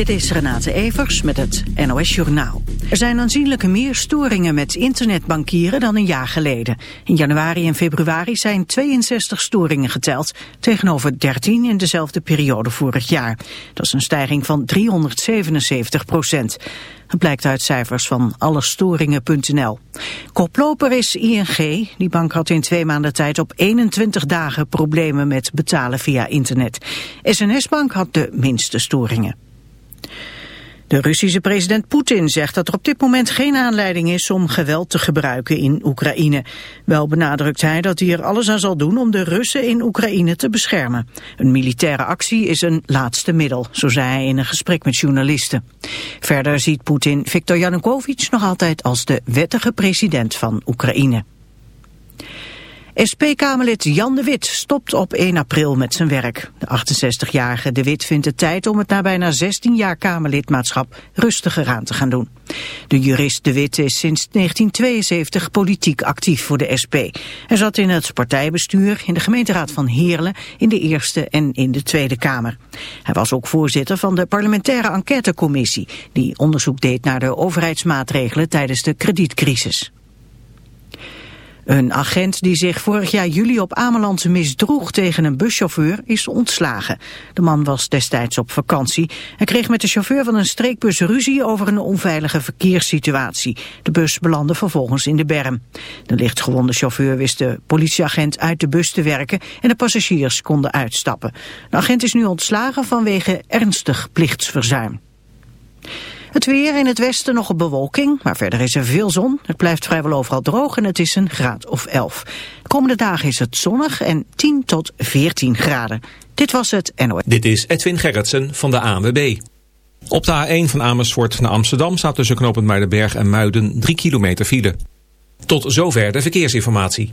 Dit is Renate Evers met het NOS Journaal. Er zijn aanzienlijke meer storingen met internetbankieren dan een jaar geleden. In januari en februari zijn 62 storingen geteld, tegenover 13 in dezelfde periode vorig jaar. Dat is een stijging van 377 procent. Dat blijkt uit cijfers van allestoringen.nl. Koploper is ING. Die bank had in twee maanden tijd op 21 dagen problemen met betalen via internet. SNS-bank had de minste storingen. De Russische president Poetin zegt dat er op dit moment geen aanleiding is om geweld te gebruiken in Oekraïne. Wel benadrukt hij dat hij er alles aan zal doen om de Russen in Oekraïne te beschermen. Een militaire actie is een laatste middel, zo zei hij in een gesprek met journalisten. Verder ziet Poetin Viktor Yanukovych nog altijd als de wettige president van Oekraïne. SP-Kamerlid Jan de Wit stopt op 1 april met zijn werk. De 68-jarige de Wit vindt het tijd om het na bijna 16 jaar Kamerlidmaatschap rustiger aan te gaan doen. De jurist de Wit is sinds 1972 politiek actief voor de SP. Hij zat in het partijbestuur, in de gemeenteraad van Heerlen, in de Eerste en in de Tweede Kamer. Hij was ook voorzitter van de parlementaire enquêtecommissie, die onderzoek deed naar de overheidsmaatregelen tijdens de kredietcrisis. Een agent die zich vorig jaar juli op Ameland misdroeg tegen een buschauffeur is ontslagen. De man was destijds op vakantie en kreeg met de chauffeur van een streekbus ruzie over een onveilige verkeerssituatie. De bus belandde vervolgens in de berm. De lichtgewonde chauffeur wist de politieagent uit de bus te werken en de passagiers konden uitstappen. De agent is nu ontslagen vanwege ernstig plichtsverzuim. Het weer in het westen nog een bewolking, maar verder is er veel zon. Het blijft vrijwel overal droog en het is een graad of 11. De komende dagen is het zonnig en 10 tot 14 graden. Dit was het NOS. Dit is Edwin Gerritsen van de ANWB. Op de A1 van Amersfoort naar Amsterdam staat tussen knooppunt Muidenberg en Muiden 3 kilometer file. Tot zover de verkeersinformatie.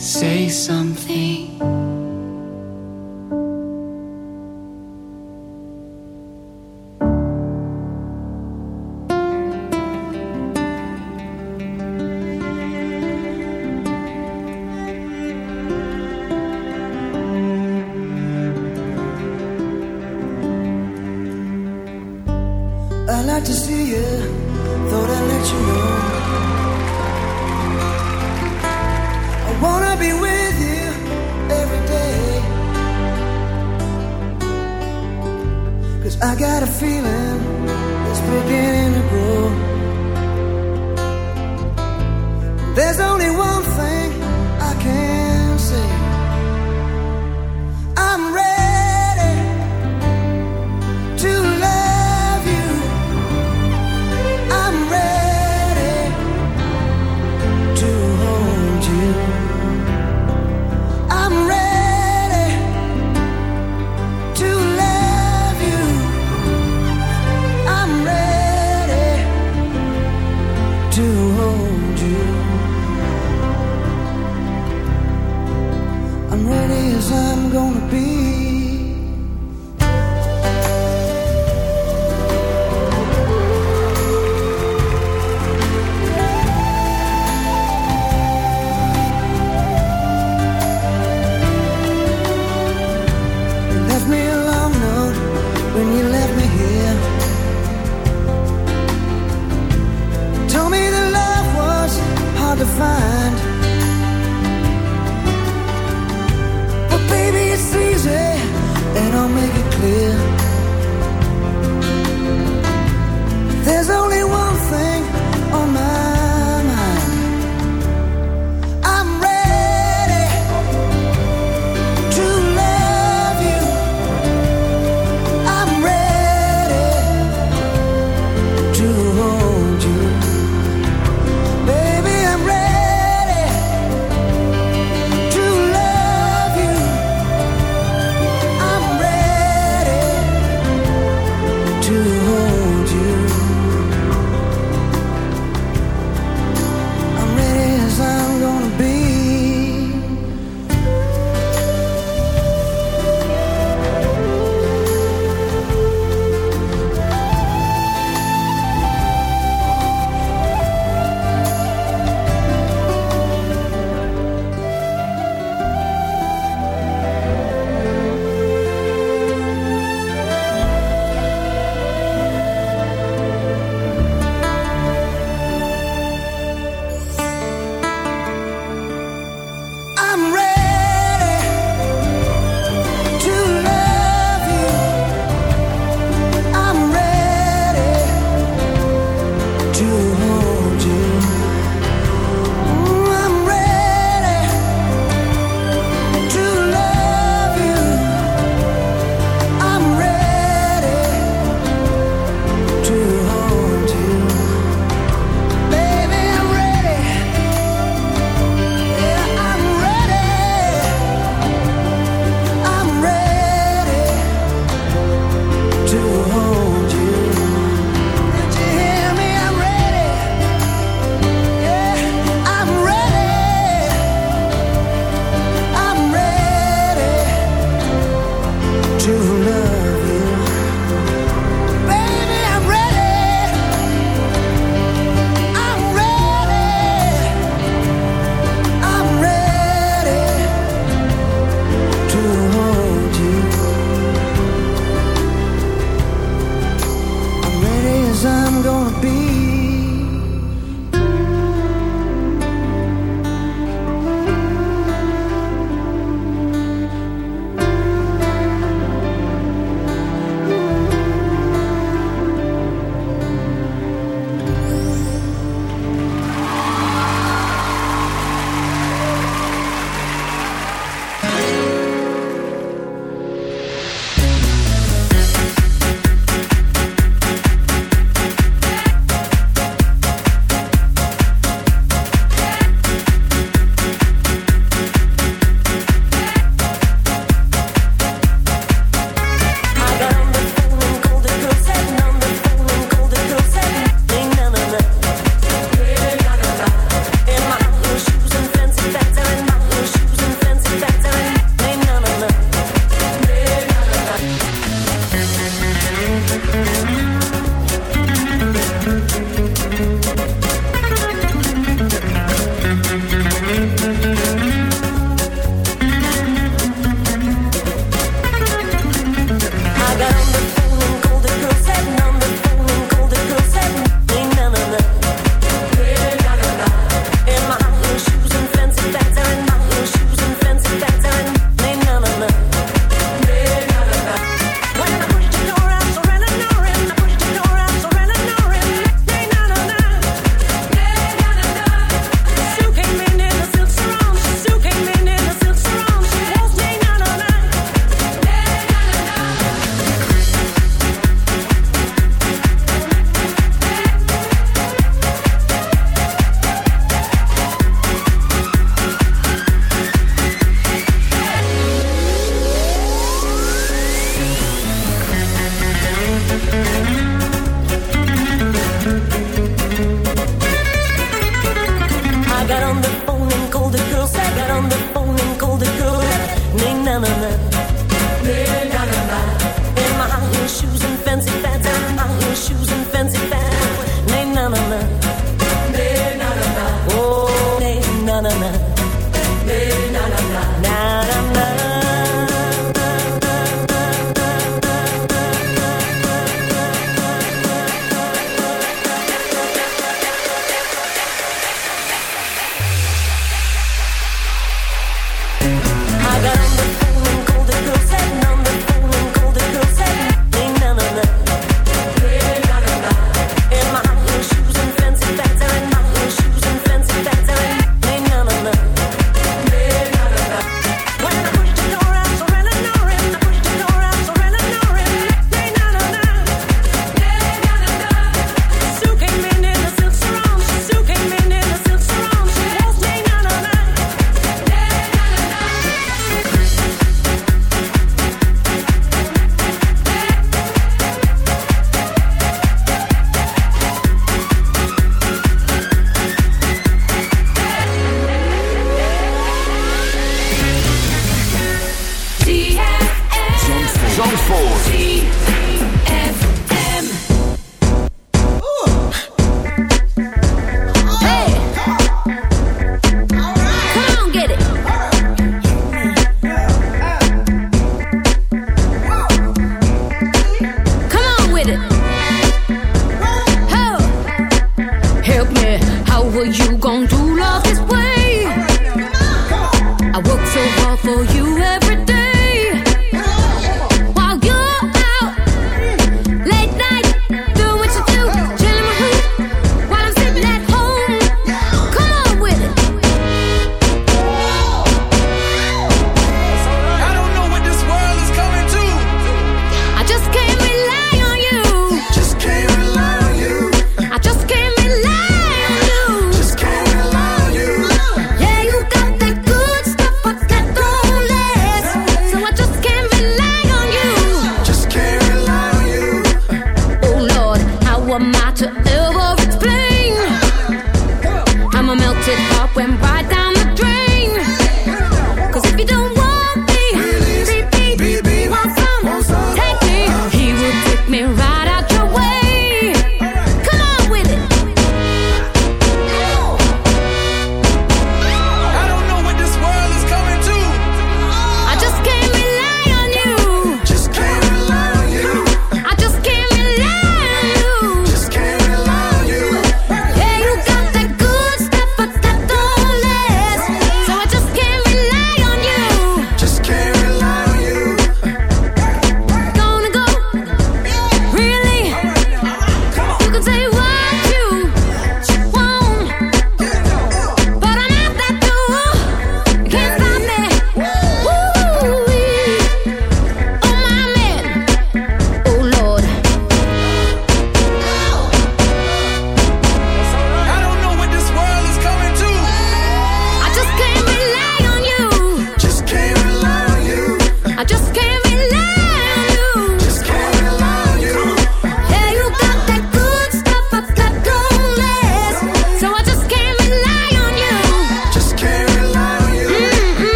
say something. clear.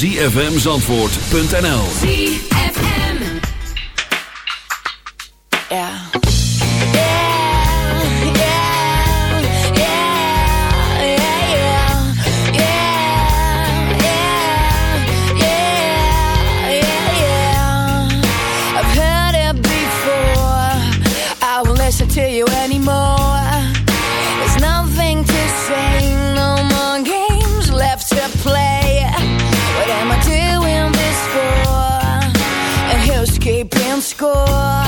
www.zfmzandvoort.nl score?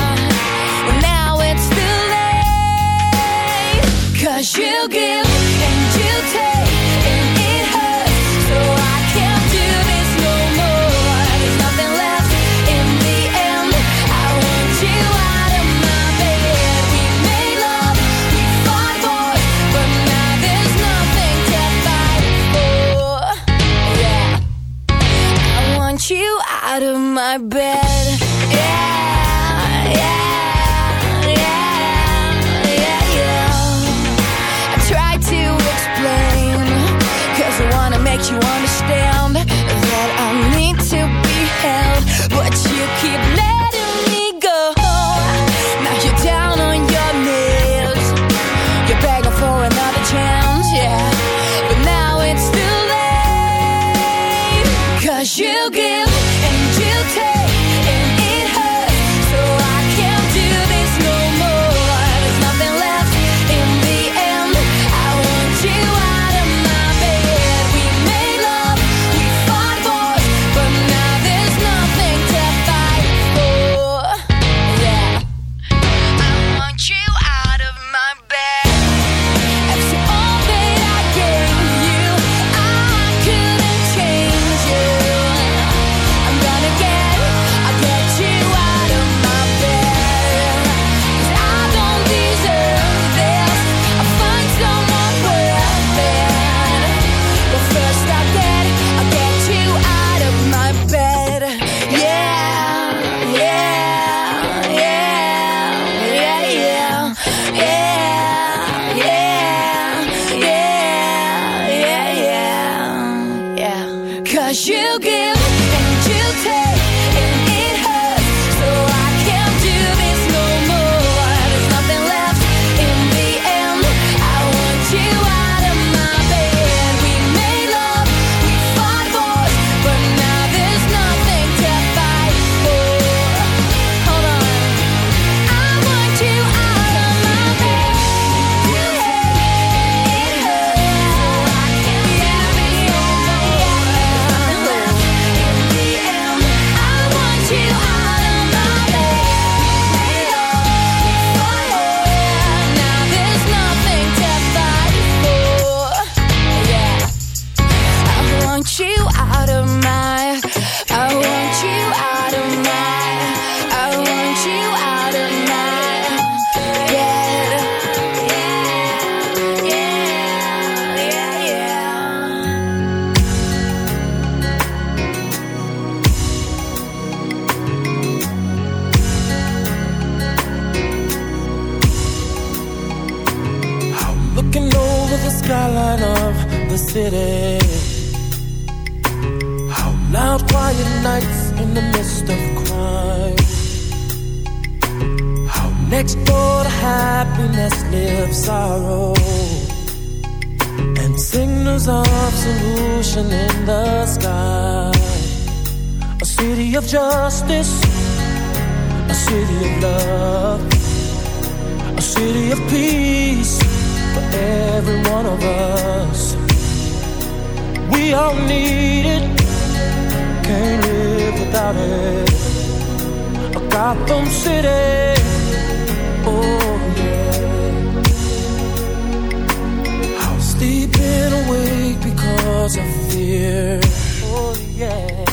City of love, a city of peace for every one of us. We all need it, can't live without it. A Gotham City, oh yeah. How sleeping awake because of fear, oh yeah.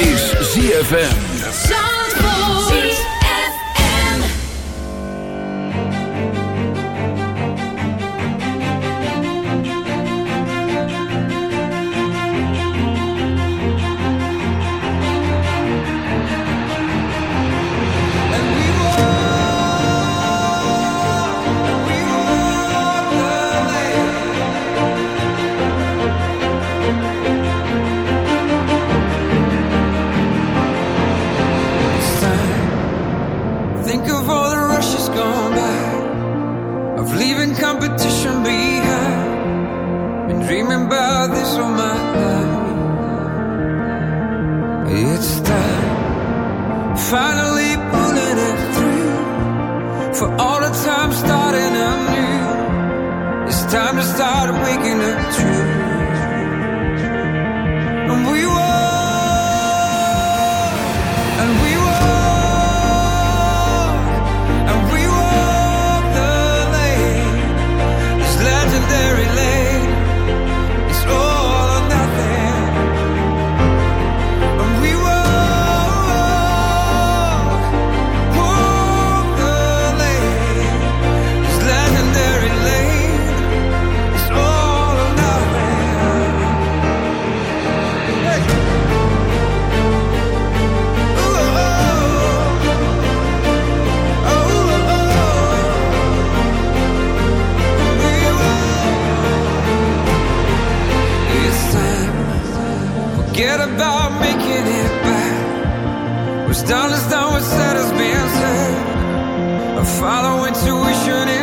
is ZFM. Follow intuition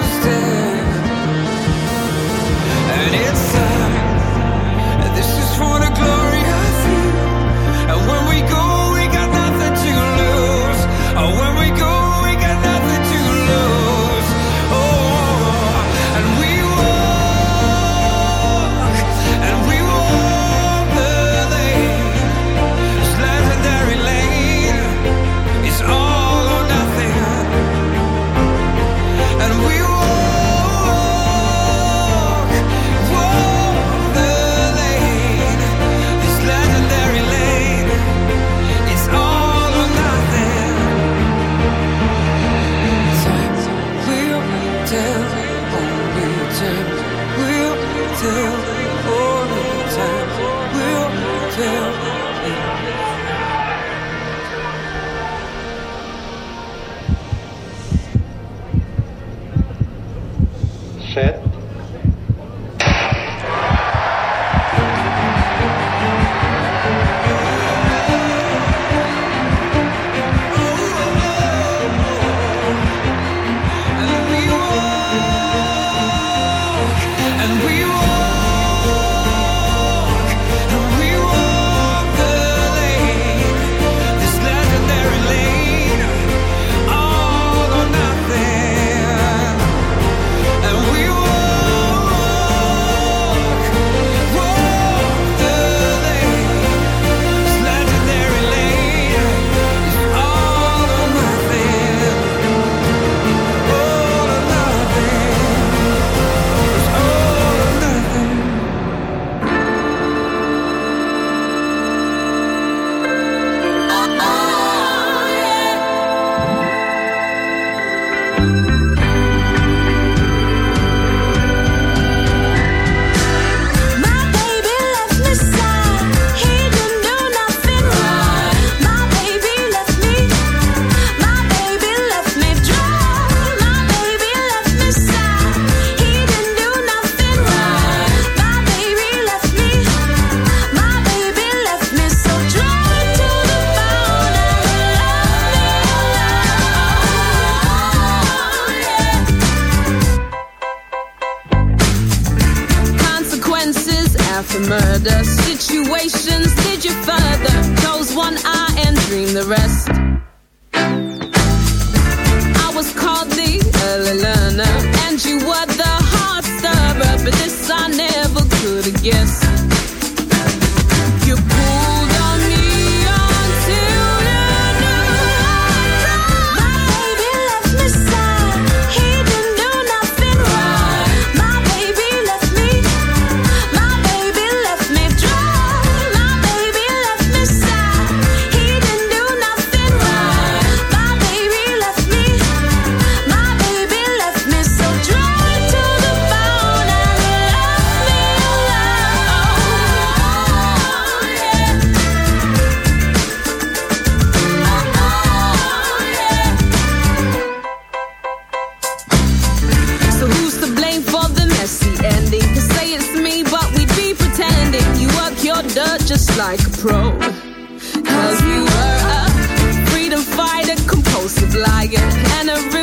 the room.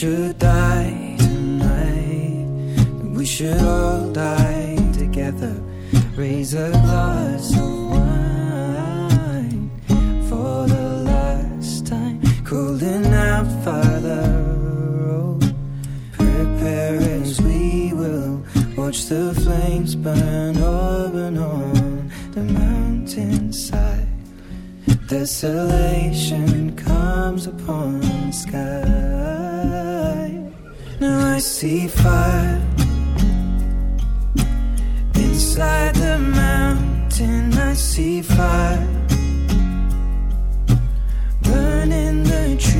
Should die tonight, we should all die together. Raise a glass of wine for the last time. Calling out, Father, oh, prepare as we will watch the flames burn open on the mountainside. Desolation comes upon the sky. Now I see fire inside the mountain. I see fire burning the trees,